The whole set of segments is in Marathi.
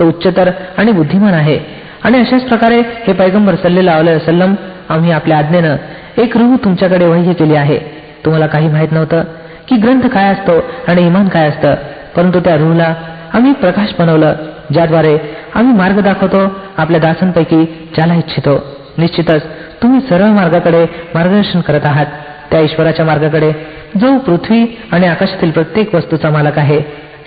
तो उच्चतर आणि बुद्धिमान आहे. आणि अशाच प्रकारे हे पैगंबर सल्लेला वसलम आम्ही आपल्या आज्ञेनं एक रूह तुमच्याकडे वही केली आहे. तुम्हाला काही माहीत नव्हतं की ग्रंथ काय असतो आणि इमान काय असतं. परंतु त्या रूहला आम्ही प्रकाश बनवलं ज्याद्वारे आम्ही मार्ग दाखवतो आपल्या दासांपैकी ज्याला इच्छितो. निश्चितच तुम्ही सरळ मार्गाकडे मार्गदर्शन करत आहात. त्या ईश्वराच्या मार्गाकडे जो पृथ्वी आणि आकाशातील प्रत्येक वस्तूचा मालक आहे.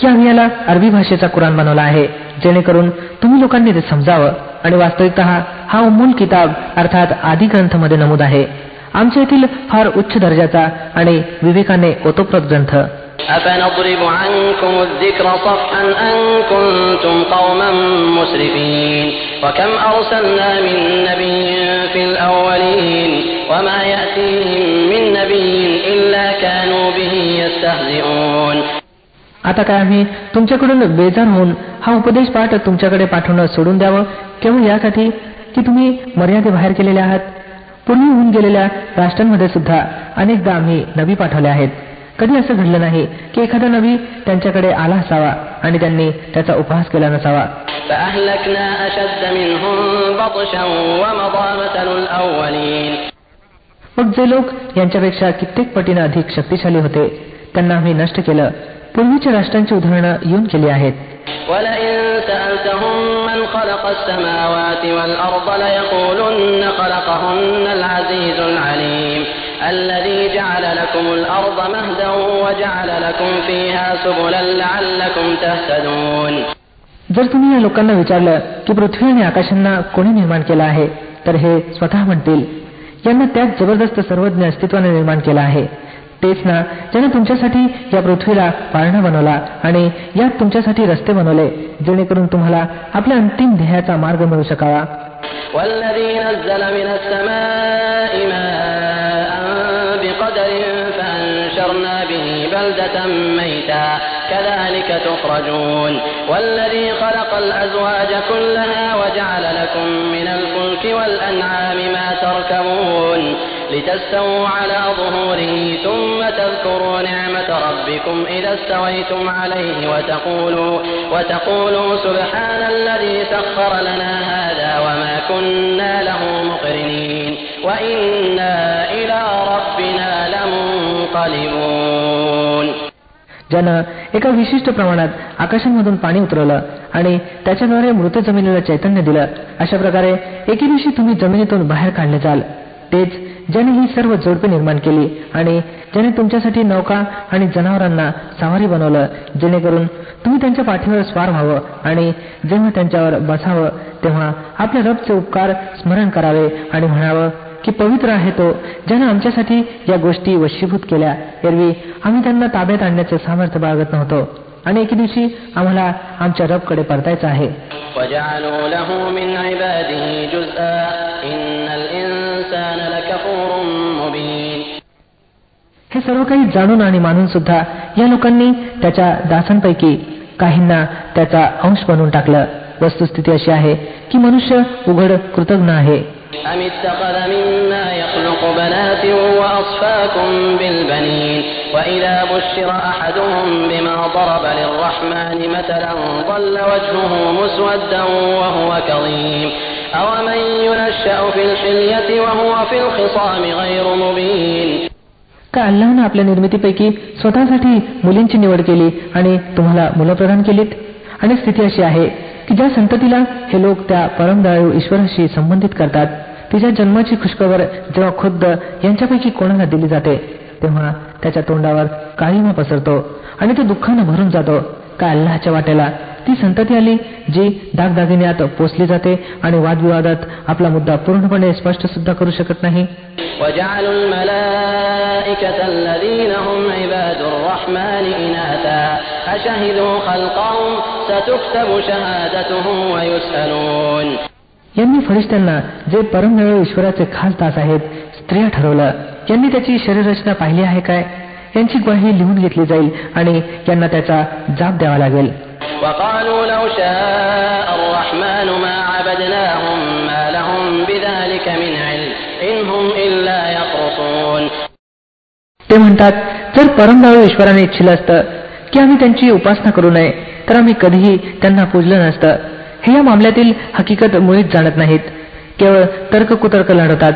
की आम्ही याला अरबी भाषेचा कुराण बनवला आहे जेणेकरून तुम्ही लोकांनी ते समजावं आणि वास्तविकत हा उम्मुल किताब अर्थात आदी ग्रंथ मध्ये नमूद आहे आमच्या येथील फार उच्च दर्जाचा आणि विवेकाने ओतप्रोत ग्रंथ أفنضرب عنكم الذكر صفحا أن كنتم قوما مسرفين وكم أرسلنا من نبي في الأولين وما يأتيهم من نبي إلا كانوا به يستهزئون आता काय आम्ही? तुमच्याकडून बेजार होऊन हा उपदेश पाठ तुमच्याकडे पाठवणं सोडून द्यावं? केवळ यासाठी की तुम्ही मर्यादेबाहेर केलेले आहात? पूर्वी होऊन गेलेल्या राष्ट्रांमध्ये सुद्धा अनेकदा आम्ही नवी पाठवले आहेत. कधी असं घडलं नाही की एखादा नवी त्यांच्याकडे आला असावा आणि त्यांनी त्याचा उपहास केला नसावा? मग जे लोक यांच्यापेक्षा कित्येक पटीनं अधिक शक्तिशाली होते त्यांना आम्ही नष्ट केलं. पूर्वीच्या राष्ट्रांची उदाहरणं येऊन केली आहेत. जर तुम्ही या लोकांना विचारलं की पृथ्वी आणि आकाशांना कोणी निर्माण केलं आहे तर हे स्वतः म्हणतील यांना त्याच जबरदस्त सर्वज्ञ अस्तित्वाने निर्माण केलं आहे. तेच ना ज्याने तुमच्यासाठी या पृथ्वीला पाळणा बनवला आणि यात तुमच्यासाठी रस्ते बनवले जेणेकरून तुम्हाला आपल्या अंतिम ध्येयाचा मार्ग मिळू शकावा والذي نزل من السماء ماء بقدر فأنشرنا به بلدة ميتا كذلك تخرجون والذي خلق الأزواج كلها وجعل لكم من الفلك والأنعام ما تركبون لتستووا على ظهوره ثم تذكروا نعمة ربكم إذا استويتم عليه وتقولوا, وتقولوا سبحان الذي سخر لنا هذا وما كنا له مقرنين وإنا إلى ربنا لمنقلبون ज्यानं एका विशिष्ट प्रमाणात आकाशांमधून पाणी उतरवलं आणि त्याच्याद्वारे मृत जमिनीला चैतन्य दिलं अशा प्रकारे एके दिवशी तुम्ही जमिनीतून बाहेर काढले जाल तेच ज्याने ही सर्व जोडपे निर्माण केली आणि ज्याने तुमच्यासाठी नौका आणि जनावरांना सावारी बनवलं जेणेकरून तुम्ही त्यांच्या पाठीवर स्वार व्हावं आणि जेव्हा त्यांच्यावर बसावं तेव्हा आपल्या रबचे उपकार स्मरण करावे आणि म्हणावं की पवित्र आहे तो ज्यानं आमच्यासाठी या गोष्टी वशीभूत केल्या एरवी आम्ही त्यांना ताब्यात आणण्याचं सामर्थ्य बाळगत नव्हतो आणि एके दिवशी आम्हाला आमच्या रबकडे परतायचं आहे وجعلوا له من عباده جزءا إن الإنسان हे सर्व काही जाणून आणि मानून सुद्धा या लोकांनी त्याच्या दासांपैकी काहींना त्याचा अंश बनवून टाकलं. वस्तुस्थिती अशी आहे की मनुष्य उघड कृतज्ञ आहे. का अल्लाहनं आपल्या निर्मितीपैकी स्वतःसाठी मुलींची निवड केली आणि तुम्हाला मुलं प्रदान केलीत? आणि स्थिती अशी आहे की ज्या संततीला हे लोक त्या परमदयाळू ईश्वराशी संबंधित करतात तिच्या जन्माची खुशखबर जेव्हा खुद्द यांच्यापैकी कोणाला दिली जाते तेव्हा त्याच्या तोंडावर काळीमा पसरतो आणि तो दुःखानं भरून जातो. का अल्लाच्या वाट्याला ती संतती आली जी दागदागिन्यात पोचली जाते आणि वादविवादात आपला मुद्दा पूर्णपणे स्पष्ट सुद्धा करू शकत नाही. यांनी फरिश्त्यांना जे परमनवे ईश्वराचे खास दास आहेत स्त्रिया ठरवलं. यांनी त्याची शरीररचना पाहिली आहे काय? यांची ग्वाही लिहून घेतली जाईल आणि यांना त्याचा जाप द्यावा लागेल. وقالوا لو شاء الرحمن ما عبدناهم ما لهم بذلك من علم إن هم إلا يخرصون ते म्हणतात जर परमदयाळू ईश्वराने इच्छिलं असतं की आम्ही त्यांची उपासना करू नये तर आम्ही कधीही त्यांना पूजलं नसतं हे या मामल्यातील हकीकत मुळीच जाणत नाहीत केवळ तर्क कुतर्क लढवतात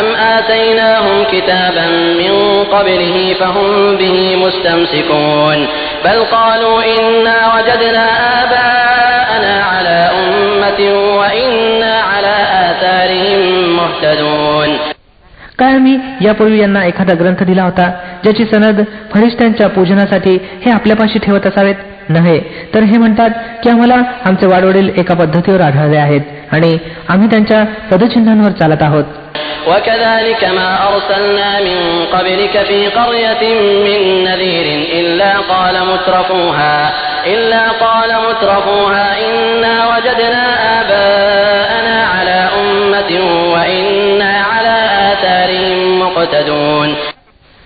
أم آتيناهم كتابا من قبله فهم به مستمسكون بل قالوا إنا وجدنا آباءنا على أمة وإنا على آثارهم مهتدون काय आम्ही यापूर्वी यांना एखादा ग्रंथ दिला होता ज्याची सनद फरिश्त्यांच्या पूजनासाठी हे आपल्यापाशी ठेवत असावेत नव्हे तर हे म्हणतात की आम्हाला आमचे वाडवडील एका पद्धतीवर आढळले आहेत आणि आम्ही त्यांच्या पदचिन्हांवर चालत आहोत وكذلك ما أرسلنا من قبلك في قرية من نذير إلا قال مترفوها إلا قال مترفوها إنا وجدنا آباءنا على أمة وإنا على آثارهم مقتدون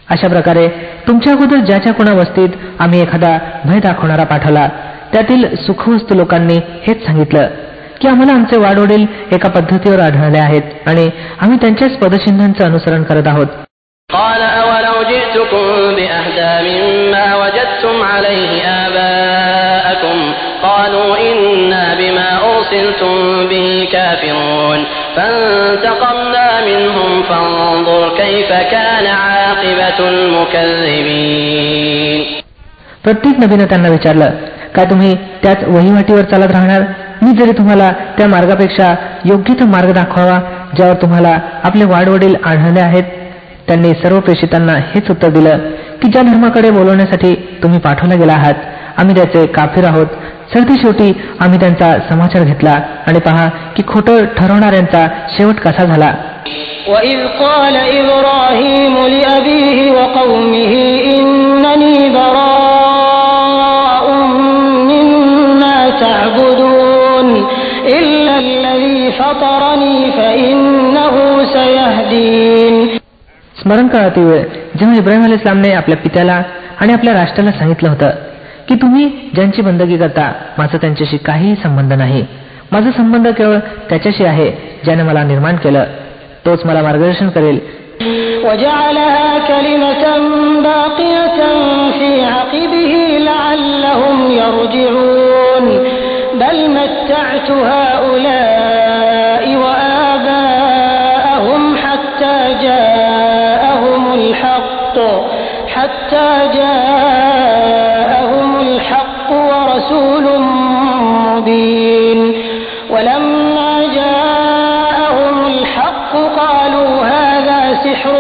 अशा प्रकारे तुमच्या अगोदर ज्याच्या कोणा वस्तीत आम्ही एखादा भय दाखवणारा पाठवला त्यातील सुखवस्तू लोकांनी हेच सांगितलं की आम्हाला आमचे वाडवडील एका पद्धतीवर आढळले आहेत आणि आम्ही त्यांच्याच पदचिन्हांचं अनुसरण करत आहोत. प्रत्येक नबीनं त्यांना विचारलं काय तुम्ही त्याच वहिवाटीवर चालत राहणार? मी जरी तुम्हाला त्या मार्गापेक्षा योग्य तो मार्ग दाखवावा ज्यावर तुम्हाला आपले वाडवडील आढळले आहेत त्यांनी सर्व प्रेषितांना हेच उत्तर दिलं की ज्या धर्माकडे बोलवण्यासाठी तुम्ही पाठवला गेला आहात आम्ही त्याचे काफीर आहोत. सरती शेवटी आम्ही त्यांचा समाचार घेतला आणि पहा की खोटं ठरवणाऱ्यांचा शेवट कसा झाला. स्मरण करा ती वेळ जेव्हा इब्राहिम अली इस्लामने आपल्या पित्याला आणि आपल्या राष्ट्राला सांगितलं होतं की तुम्ही ज्यांची बंदगी करता माझा त्यांच्याशी काहीही संबंध नाही माझा संबंध केवळ त्याच्याशी आहे ज्याने मला निर्माण केलं तोच मला मार्गदर्शन करेल وجعلها كلمة باقية في عقبه لعلهم يرجعون بل متعت هؤلاء حتى جاءهم الحق ورسول مبين ولما جاءهم الحق قالوا هذا سحر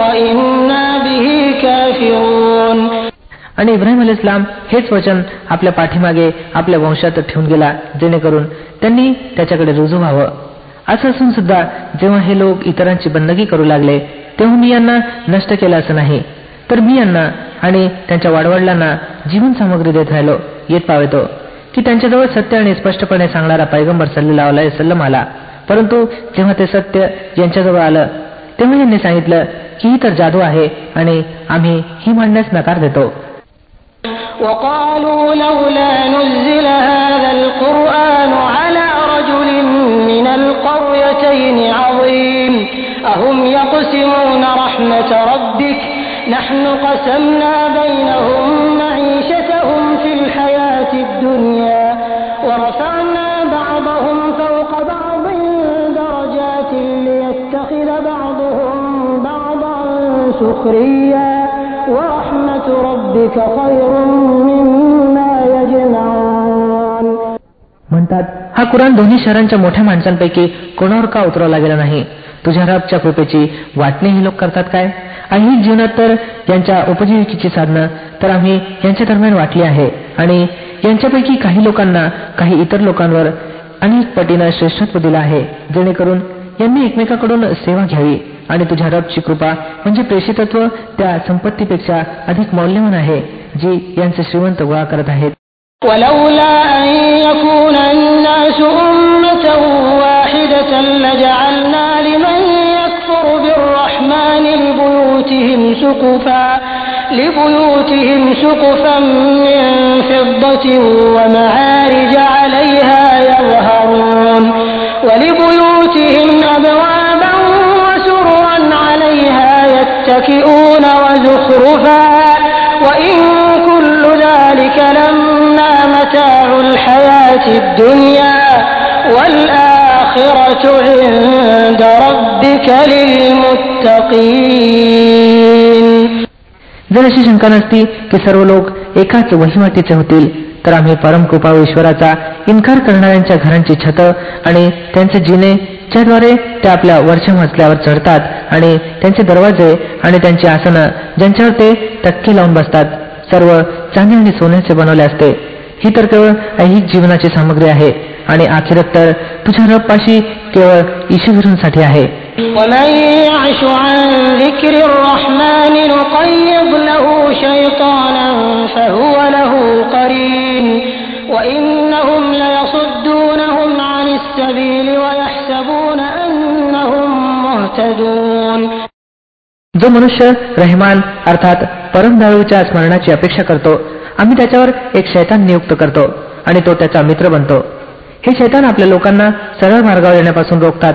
وإنا به كافرون आणि इब्राहिम अली इस्लाम हेच वचन आपल्या पाठीमागे आपल्या वंशात ठेवून गेला जेणेकरून त्यांनी त्याच्याकडे रुजू व्हावं असं असून सुद्धा जेव्हा हे लोक इतरांची बंदगी करू लागले तेव्हा मी यांना नष्ट केलं असं नाही तर मी यांना आणि त्यांच्या वाडवडिलांना जीवन सामग्री देत राहिलो येत पावेतो की त्यांच्याजवळ सत्य आणि स्पष्टपणे सांगणारा पैगंबर सल्लेला सल्लम आला परंतु जेव्हा ते सत्य यांच्याजवळ आलं तेव्हा यांनी सांगितलं की ही तर जादू आहे आणि आम्ही ही मांडण्यास नकार देतो وقالوا لولا نزل هذا القرآن على رجل من القريتين عظيم أهم يقسمون رحمة ربك نحن قسمنا بينهم معيشتهم في الحياة الدنيا ورفعنا بعضهم فوق بعض درجات ليتخذ بعضهم بعضا سخريا ورحمة ربك خير مما يجمعون म्हणतात हा कुराण दोन्ही शहरांच्या मोठ्या माणसांपैकी कोणावर का उतरवला गेला नाही तुझ्या रबच्या कृपेची वाटणी हे लोक करतात काय आणि जीवनात तर यांच्या उपजीविकेची साधनं तर आम्ही यांच्या दरम्यान वाटली आहे आणि यांच्यापैकी काही लोकांना काही इतर लोकांवर अनेक पटीनं श्रेष्ठत्व दिलं आहे जेणेकरून यांनी एकमेकाकडून सेवा घ्यावी आणि तुझ्या रबची कृपा म्हणजे प्रेषितत्व त्या संपत्तीपेक्षा अधिक मौल्यवान आहे जी यांचे श्रीमंत गोळा करत आहेत ولولا أن يكون الناس أمة واحدة لجعلنا لمن سقفا لبيوتهم سقفا من فضة ومعارج عليها يظهرون ولبيوتهم أبوابا وسرا عليها يتكئون وزخرفا وإن كل ذلك لما متاع الحياة الدنيا والآخرة عند ربك للمتقين जर अशी शंका नसती की सर्व लोक एकाच वहिवाटीचे होतील तर आम्ही परमकृपा ईश्वराचा इन्कार करणाऱ्यांच्या घरांची छत आणि त्यांचे जिने ज्याद्वारे ते आपल्या वरच्या मजल्यावर चढतात आणि त्यांचे दरवाजे आणि त्यांची आसनं ज्यांच्यावर ते टक्के लावून बसतात सर्व चांदी आणि सोन्याचे बनवले असते. ही तर केवळ ऐहिक जीवनाची सामग्री आहे आणि अखेरत तर तुझ्या रप्पाशी केवळ ईशवीरूंसाठी आहे. ومن يعش عن ذكر الرحمن نقيض له شيطانا فهو له قرين وإنهم ليصدونهم عن السبيل ويحسبون أنهم مهتدون जो मनुष्य रहमान अर्थात परमदाळूच्या स्मरणाची अपेक्षा करतो आम्ही त्याच्यावर एक शैतान नियुक्त करतो आणि तो त्याचा मित्र बनतो हे शैतान आपल्या लोकांना सरळ मार्गावर येण्यापासून रोखतात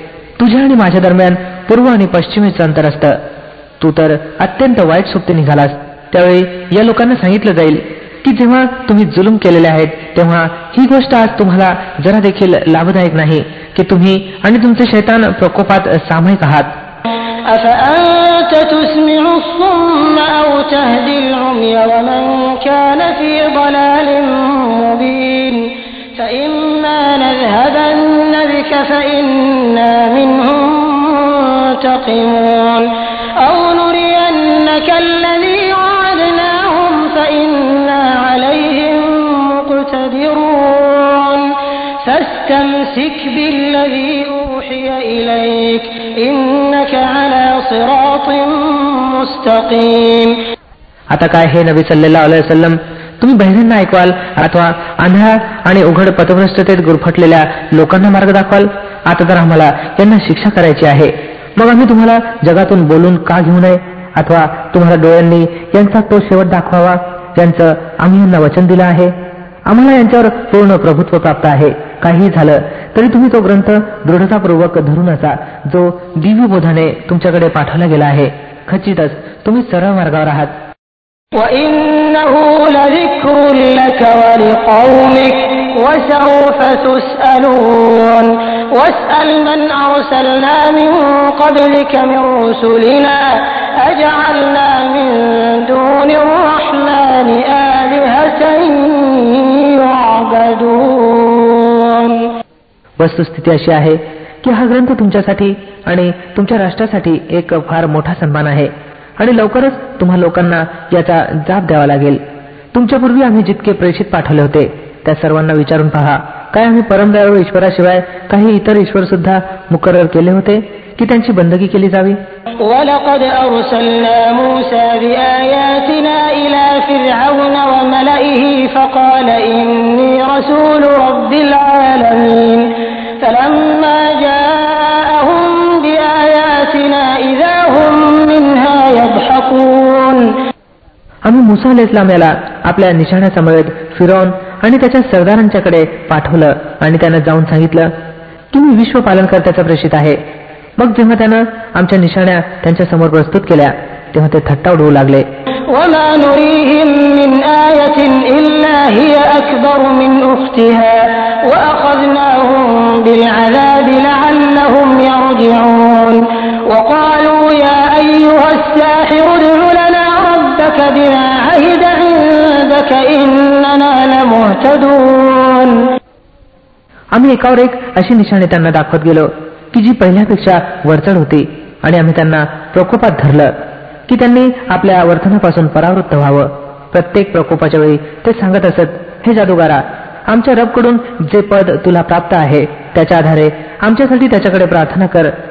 तुझ्या आणि माझ्या दरम्यान पूर्व आणि पश्चिमेचं अंतर असतं तू तर अत्यंत वाईट सुप्ती निघालास त्यावेळी या लोकांना सांगितलं जाईल की जेव्हा तुम्ही जुलूम केलेले आहेत तेव्हा ही गोष्ट आज तुम्हाला जरा देखील लाभदायक नाही की तुम्ही आणि तुमचे शैतान प्रकोपात सामायिक आहात أفأنت تسمع الصم أو تهدي العمي ومن كان في ضلال مبين فإما نذهبن بك فإنا منهم منتقمون أو نرينك الذي وعدناهم فإنا عليهم مقتدرون فاستمسك بالذي أوحي إليك إنك على صراط مستقيم आता काय हे नबी सल्लेला वसलम तुम्ही बहिणींना ऐकवाल अथवा आंधळा आणि उघड पथभ्रष्टतेत गुरफटलेल्या लोकांना मार्ग दाखवाल? आता तर आम्हाला यांना शिक्षा करायची आहे. मग आम्ही तुम्हाला जगातून बोलून का घेऊ नये? अथवा तुम्हाला डोळ्यांनी यांचा तो शेवट दाखवावा ज्यांचं आम्ही यांना वचन दिलं आहे? आम्हाला यांच्यावर पूर्ण प्रभुत्व प्राप्त आहे. काही झालं तरी तुम्ही तो ग्रंथ दृढतापूर्वक धरून असा जो दिव्य बोधाने तुमच्याकडे पाठवला गेला आहे. खचितच तुम्ही सरळ मार्गावर आहात. वस्तुस्थिती अशी आहे की हा ग्रंथ तुमच्यासाठी आणि तुमच्या राष्ट्रासाठी एक फार मोठा सन्मान आहे. आणि लवकरच तुम्हा लोकांना याचा जाब द्यावा लागेल तुमच्यापूर्वी आम्ही जितके प्रेषित पाठवले होते त्या सर्वांना विचारून पहा काय आम्ही परमदयाळू ईश्वराशिवाय काही इतर ईश्वर सुद्धा मुकरर केले होते की त्यांची बंदगी केली जावी ولقد أرسلنا موسى بآياتنا إلى فرعون وملئه فقال إني رسول رب العالمين فلما आम्ही मुसा अल इस्लाम याला आपल्या निशाण्यासमवेत फिरवून आणि त्याच्या सरदारांच्याकडे पाठवलं आणि त्यानं जाऊन सांगितलं की मी विश्व पालनकर्त्याचा प्रेषित आहे. मग जेव्हा त्यानं आमच्या निशाण्या त्यांच्यासमोर प्रस्तुत केल्या तेव्हा ते थट्टा उडवू लागले. وما نريهم من آية إلا هي أكبر من أختها وأخذناهم بالعذاب لعلهم يرجعون وقالوا يا أيها الساحر ادع لنا ربك بما عهد عندك إننا لمهتدون आम्ही एकावर एक अशी निशाणे त्यांना दाखवत गेलो की जी पहिल्यापेक्षा वरचढ होती आणि आम्ही त्यांना प्रकोपात धरलं की त्यांनी आपल्या वर्तनापासून परावृत्त व्हावं प्रत्येक प्रकोपाच्या वेळी ते सांगत असत हे जादूगारा आमच्या रबकडून जे पद तुला प्राप्त आहे त्याच्या आधारे आमच्यासाठी त्याच्याकडे प्रार्थना कर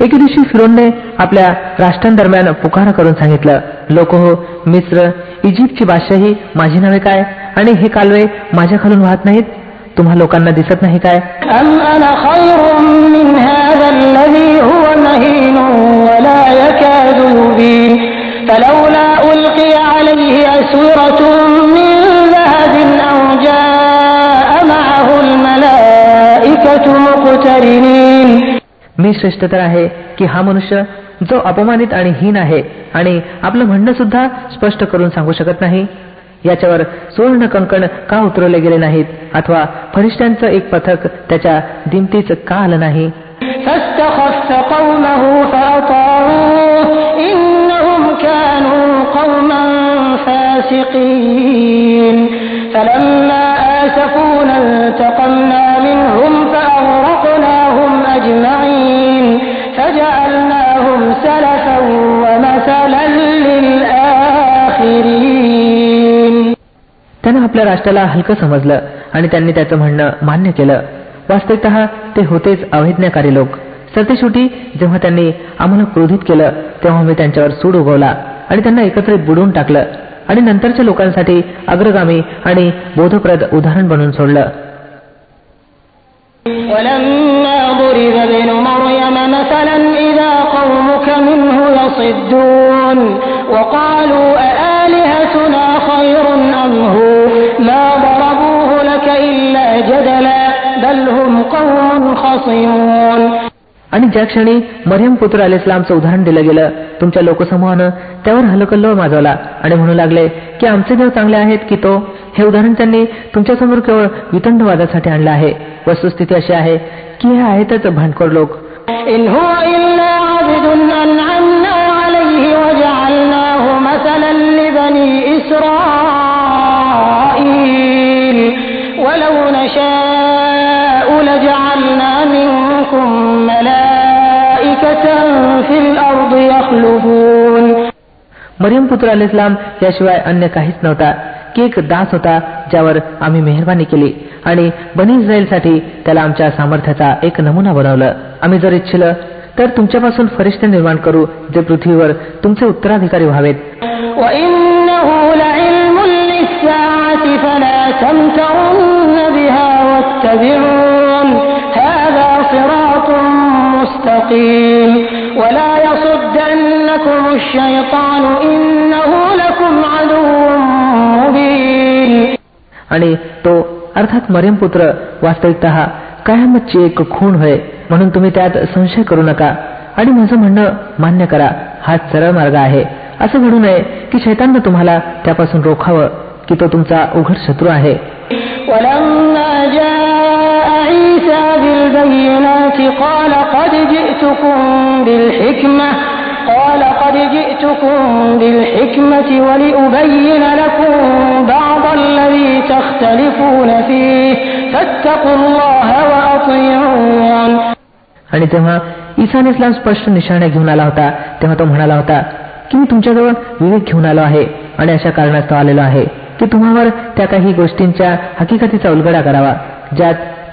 एके दिवशी फिरोनने आपल्या राष्ट्रांदरम्यान पुकारा करून सांगितलं लोक हो मिस्र इजिप्तची बादशाही माझी नव्हे काय आणि हे कालवे माझ्या खालून वाहत नाहीत तुम्हा लोकांना दिसत नाही काय فلولا ألقي عليه أسورة من ذهب أو جاء معه الملائكة مقترنين मी श्रेष्ठ तर आहे की हा मनुष्य जो अपमानित आणि हीन आहे आणि आपलं म्हणणं सुद्धा स्पष्ट करून सांगू शकत नाही याच्यावर सुवर्ण कंकण का उतरवले गेले नाहीत अथवा फरिष्ठांचं एक पथक त्याच्या दिमतीच का आलं नाही فلما आपल्या राष्ट्राला हलकं समजलं आणि त्यांनी त्याचं म्हणणं मान्य केलं वास्तविकत ते होतेच अवैज्ञाकारी लोक सरतेशेवटी जेव्हा त्यांनी आम्हाला क्रोधित केलं तेव्हा मी त्यांच्यावर सूड उगवला आणि त्यांना एकत्रित बुडवून टाकलं आणि नंतरच्या लोकांसाठी अग्रगामी आणि बोधप्रद उदाहरण बनवून सोडलं ولما ضرب ابن مريم مثلا إذا قومك منه يصدون وقالوا أآلهتنا خير أم هو ما ضربوه لك إلا جدلا بل هم قوم خصمون आणि ज्या क्षणी मरियम पुत्र अल इस्लामचं उदाहरण दिलं गेलं तुमच्या लोकसमूहानं त्यावर हलकल्लो माजवला आणि म्हणू लागले की आमचे देव चांगले आहेत की तो हे उदाहरण त्यांनी तुमच्यासमोर केवळ वितंडवादासाठी आणलं आहे वस्तुस्थिती अशी आहे की हे आहेतच भांडखोर लोक ولو मरियम पुत्र अल इस्लाम याशिवाय अन्य काहीच नव्हता. की एक दास होता ज्यावर आम्ही मेहरबानी केली. आणि बनी साठी त्याला आमच्या सामर्थ्याचा एक नमुना बनवलं. आम्ही जर इच्छिलं तर तुमच्यापासून फरिश्ते निर्माण करू जे पृथ्वीवर तुमचे उत्तराधिकारी व्हावेत. ولا يصدنكم الشيطان إنه لكم عدو مبين आणि तो अर्थात मरियम पुत्र वास्तविकत कायमतची एक खूण होय म्हणून तुम्ही त्यात संशय करू नका आणि माझं म्हणणं मान्य करा हा सरळ मार्ग आहे असं घडू नये की शैताननं तुम्हाला त्यापासून रोखावं की तो तुमचा उघड शत्रू आहे عيسى بالبينات قال قد جئتكم بالحكمة قال قد جئتكم بالحكمة ولأبين لكم بعض الذي تختلفون فيه فاتقوا الله وأطيعون आणि तेव्हा ईसा इस्लाम स्पष्ट निशाण्या घेऊन आला होता तेव्हा तो म्हणाला होता की मी तुमच्याजवळ विवेक घेऊन आलो आहे आणि अशा कारणास्तव आलेलो आहे की तुम्हावर त्या काही गोष्टींच्या हकीकतीचा उलगडा करावा ज्यात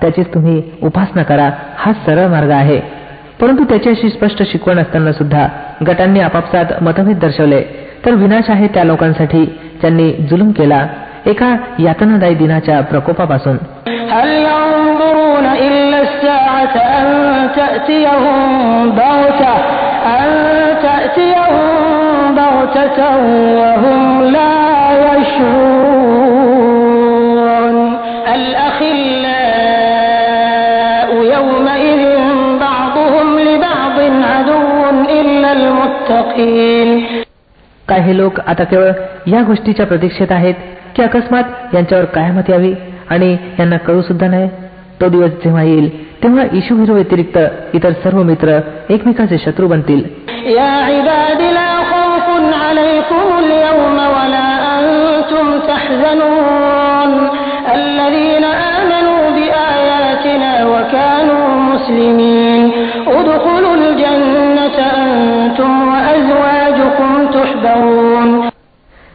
त्याचीच तुम्ही उपासना करा. हा सरळ मार्ग आहे. परंतु त्याची स्पष्ट शिकवण असताना सुद्धा गटांनी आपापसात मतभेद दर्शवले. तर विनाश आहे त्या लोकांसाठी. ज्यांनी जुलूम केला. एका यातनादायी दिनाच्या प्रकोपापासून. काही लोक आता केवळ या गोष्टीच्या प्रतीक्षेत आहेत की अकस्मात यांच्यावर कायमत यावी आणि यांना कळू सुद्धा नाही तो दिवस जेव्हा येईल तेव्हा इशू हिरो व्यतिरिक्त इतर सर्व मित्र एकमेकाचे शत्रू बनतील.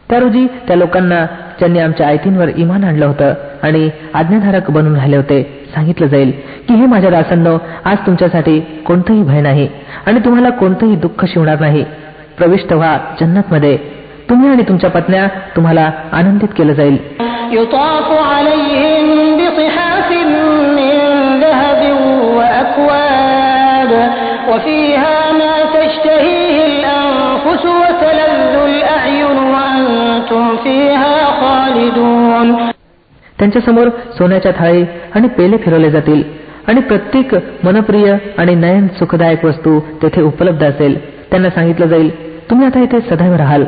त्या रोजी त्या लोकांना ज्यांनी आमच्या आयतींवर इमान आणलं होतं आणि आज्ञाधारक बनून राहिले होते सांगितलं जाईल की हे माझ्या दासांनो आज तुमच्यासाठी कोणतंही भय नाही आणि तुम्हाला कोणतंही दुःख शिवणार नाही प्रविष्ट व्हा जन्नतमध्ये तुम्ही आणि तुमच्या पत्न्या तुम्हाला आनंदित केलं जाईल يطاف عليهم بصحاف من ذهب وأكواب وفيها त्यांच्यासमोर सोन्याच्या थाळी आणि पेले फिरवले जातील. आणि प्रत्येक मनप्रिय आणि नयन सुखदायक वस्तू तेथे उपलब्ध असेल. त्यांना सांगितलं जाईल तुम्ही आता इथे सदैव राहाल.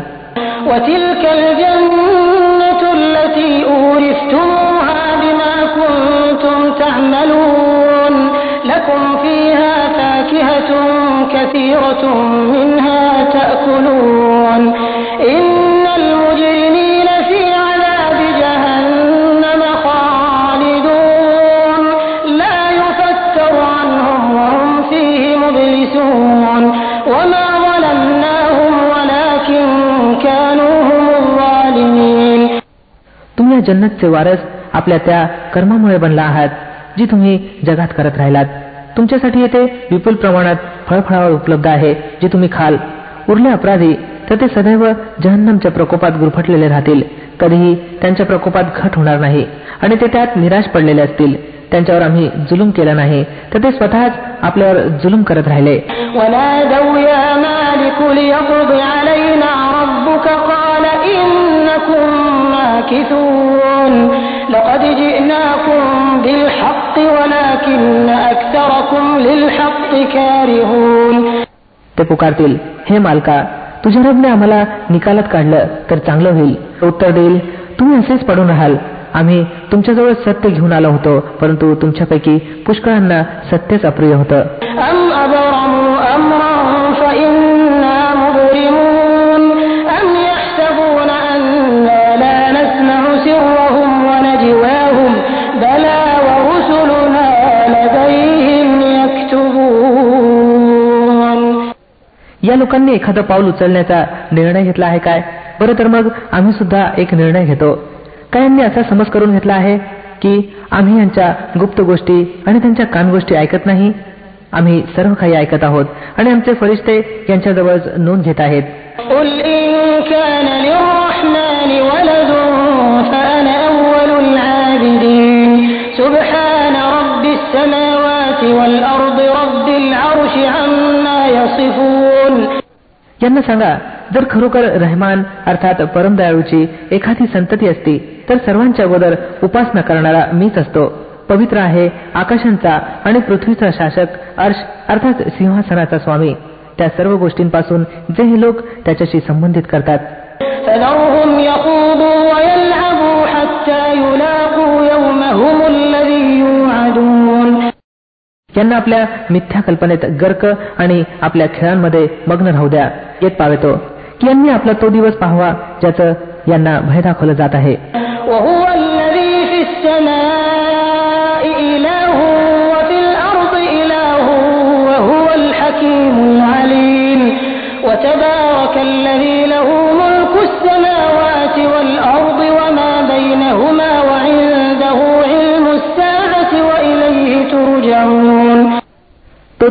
जन्नतचे वारस आपल्या त्या कर्मामुळे बनला आहात जी तुम्ही जगात करत राहिलात. तुमच्यासाठी येथे विपुल प्रमाणात फळफळावळ उपलब्ध आहे जे तुम्ही खाल. उरले अपराधी तर ते सदैव जहन्नमच्या प्रकोपात गुरफटलेले राहतील. कधीही त्यांच्या प्रकोपात घट होणार नाही आणि ते त्यात निराश पडलेले असतील. त्यांच्यावर आम्ही जुलूम केला नाही तर ते स्वतःच आपल्यावर जुलूम करत राहिले. ونادوا يا مالك ليقض علينا ربك قال إنكم ماكثون لقد جئناكم بالحق ولكن أكثركم للحق كارهون ते पुकारतील हे मालका तुझ्या रबने आम्हाला निकालात काढलं तर चांगलं होईल उत्तर देईल तुम्ही असेच पडून राहाल आम्ही तुमच्याजवळ सत्य घेऊन आलो होतो परंतु तुमच्यापैकी पुष्कळांना सत्यच अप्रिय होतं लोकांनी एखादं पाऊल उचलण्याचा निर्णय घेतला आहे काय बरं तर मग आम्ही सुद्धा एक निर्णय घेतो काहींनी असा समज करून घेतला आहे की आम्ही यांच्या गुप्त गोष्टी आणि त्यांच्या कानगोष्टी ऐकत नाही आम्ही सर्व काही ऐकत आहोत आणि आमचे फरिश्ते यांच्याजवळ नोंद घेत आहेत قل إن كان للرحمن ولد فأنا أول العابدين سبحان رب السماوات यांना सांगा जर खरोखर रहमान अर्थात परमदयाळूची एखादी संतती असती तर सर्वांच्या अगोदर उपासना करणारा मीच असतो. पवित्र आहे आकाशांचा आणि पृथ्वीचा शासक अर्श अर्थात सिंहासनाचा स्वामी. त्या सर्व गोष्टींपासून जे हे लोक त्याच्याशी संबंधित करतात. यांना आपल्या मिथ्या कल्पनेत गर्क आणि आपल्या खेळांमध्ये मग्न राहू द्या येत पावेतो की यांनी आपला तो दिवस पाहावा ज्याचं यांना भय दाखवलं जात आहे وهو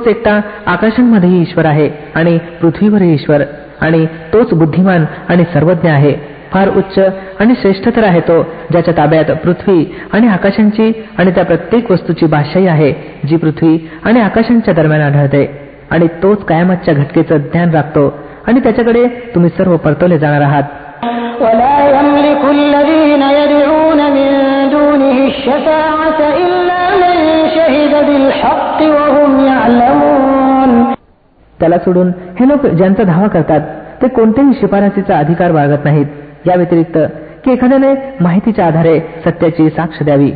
तोच एकटा आकाशांमध्येही ईश्वर आहे आणि पृथ्वीवरही ईश्वर आणि तोच बुद्धिमान आणि सर्वज्ञ आहे फार उच्च आणि श्रेष्ठ तर आहे तो ज्याच्या ताब्यात पृथ्वी आणि आकाशांची आणि त्या प्रत्येक वस्तूची भाषाही आहे जी पृथ्वी आणि आकाशांच्या दरम्यान आढळते आणि तोच कायमातच्या घटकेचं ज्ञान राखतो आणि त्याच्याकडे तुम्ही सर्व परतवले जाणार आहात ولا يملك الذين يدعون من دونه الشفاعة إلا من شهد بالحق وهم يعلمون त्याला सोडून हे लोक ज्यांचा धावा करतात ते कोणत्याही शिफारसीचा अधिकार बाळगत नाहीत. या व्यतिरिक्त की एखाद्याने माहितीच्या आधारे सत्याची साक्ष द्यावी.